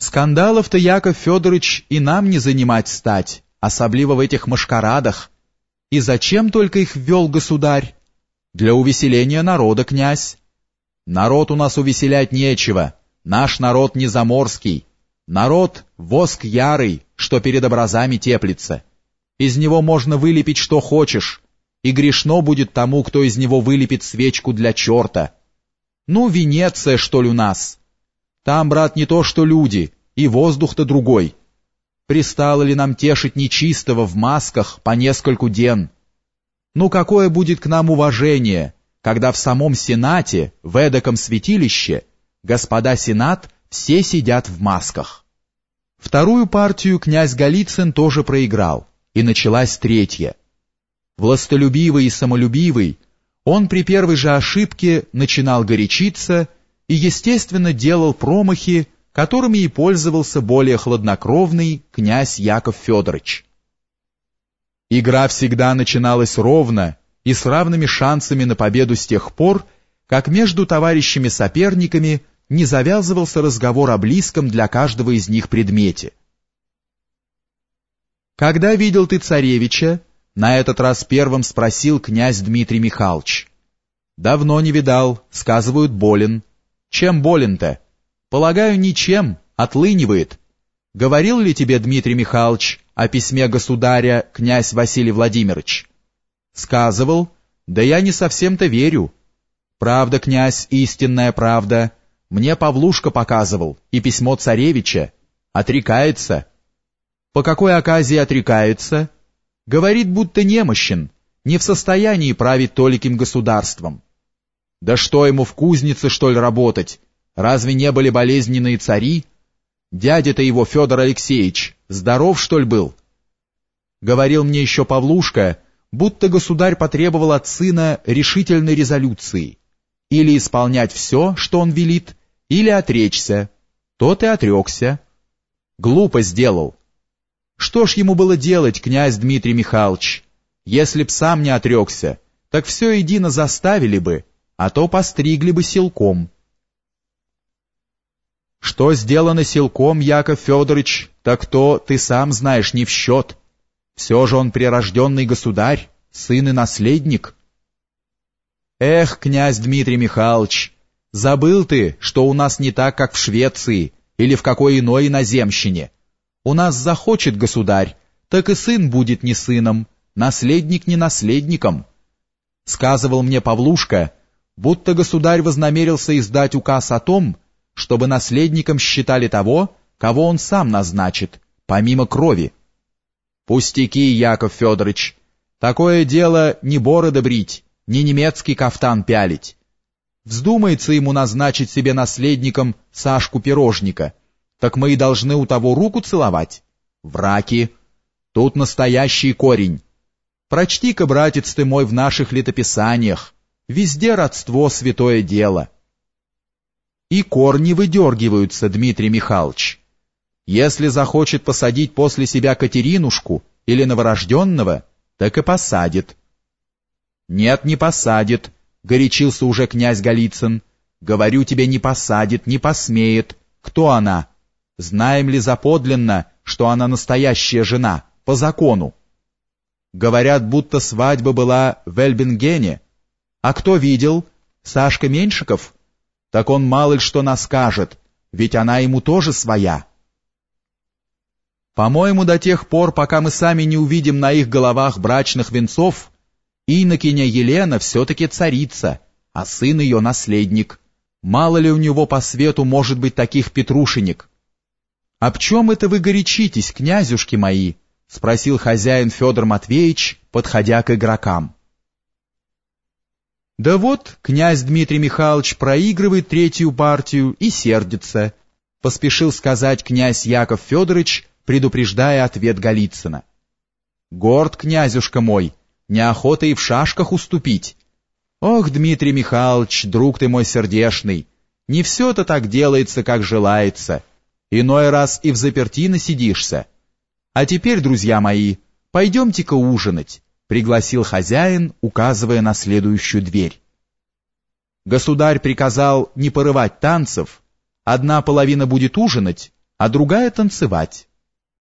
Скандалов-то, Яков Федорович, и нам не занимать стать, особливо в этих машкарадах. И зачем только их ввел государь? Для увеселения народа, князь. Народ у нас увеселять нечего, наш народ не заморский. Народ — воск ярый, что перед образами теплится. Из него можно вылепить что хочешь, и грешно будет тому, кто из него вылепит свечку для черта. Ну, Венеция, что ли, у нас? Там, брат, не то что люди, и воздух-то другой. Пристало ли нам тешить нечистого в масках по нескольку ден? Ну, какое будет к нам уважение, когда в самом Сенате, в эдаком святилище, господа Сенат все сидят в масках? Вторую партию князь Голицын тоже проиграл, и началась третья. Властолюбивый и самолюбивый, он при первой же ошибке начинал горячиться и, естественно, делал промахи, которыми и пользовался более хладнокровный князь Яков Федорович. Игра всегда начиналась ровно и с равными шансами на победу с тех пор, как между товарищами-соперниками не завязывался разговор о близком для каждого из них предмете. «Когда видел ты царевича?» — на этот раз первым спросил князь Дмитрий Михайлович. «Давно не видал, сказывают, болен». Чем болен-то? Полагаю, ничем, отлынивает. Говорил ли тебе Дмитрий Михайлович о письме государя князь Василий Владимирович? Сказывал, да я не совсем-то верю. Правда, князь, истинная правда. Мне Павлушка показывал, и письмо царевича. Отрекается. По какой оказии отрекается? Говорит, будто немощен, не в состоянии править толиким государством. Да что ему в кузнице, что ли, работать? Разве не были болезненные цари? Дядя-то его, Федор Алексеевич, здоров, что ли, был? Говорил мне еще Павлушка, будто государь потребовал от сына решительной резолюции. Или исполнять все, что он велит, или отречься. Тот и отрекся. Глупо сделал. Что ж ему было делать, князь Дмитрий Михайлович? Если б сам не отрекся, так все едино заставили бы, а то постригли бы силком. Что сделано силком, Яков Федорович, так то ты сам знаешь не в счет. Все же он прирожденный государь, сын и наследник. Эх, князь Дмитрий Михайлович, забыл ты, что у нас не так, как в Швеции или в какой иной иноземщине. У нас захочет государь, так и сын будет не сыном, наследник не наследником. Сказывал мне Павлушка, будто государь вознамерился издать указ о том, чтобы наследником считали того, кого он сам назначит, помимо крови. Пустяки, Яков Федорович, такое дело не бороды брить, не немецкий кафтан пялить. Вздумается ему назначить себе наследником Сашку Пирожника, так мы и должны у того руку целовать. Враки. Тут настоящий корень. Прочти-ка, братец ты мой, в наших летописаниях, Везде родство святое дело. И корни выдергиваются, Дмитрий Михайлович. Если захочет посадить после себя Катеринушку или новорожденного, так и посадит. Нет, не посадит, горячился уже князь Голицын. Говорю тебе, не посадит, не посмеет. Кто она? Знаем ли заподлинно, что она настоящая жена, по закону? Говорят, будто свадьба была в Эльбингене, а кто видел? Сашка Меньшиков? Так он мало ли что нас скажет, ведь она ему тоже своя. По-моему, до тех пор, пока мы сами не увидим на их головах брачных венцов, инокиня Елена все-таки царица, а сын ее наследник. Мало ли у него по свету может быть таких петрушенек. — Об чем это вы горячитесь, князюшки мои? — спросил хозяин Федор Матвеевич, подходя к игрокам. Да вот, князь Дмитрий Михайлович проигрывает третью партию и сердится, поспешил сказать князь Яков Федорович, предупреждая ответ Голицына. Горд, князюшка мой, неохота и в шашках уступить. Ох, Дмитрий Михайлович, друг ты мой сердешный, не все-то так делается, как желается. Иной раз и в заперти насидишься. А теперь, друзья мои, пойдемте-ка ужинать пригласил хозяин, указывая на следующую дверь. Государь приказал не порывать танцев, одна половина будет ужинать, а другая танцевать.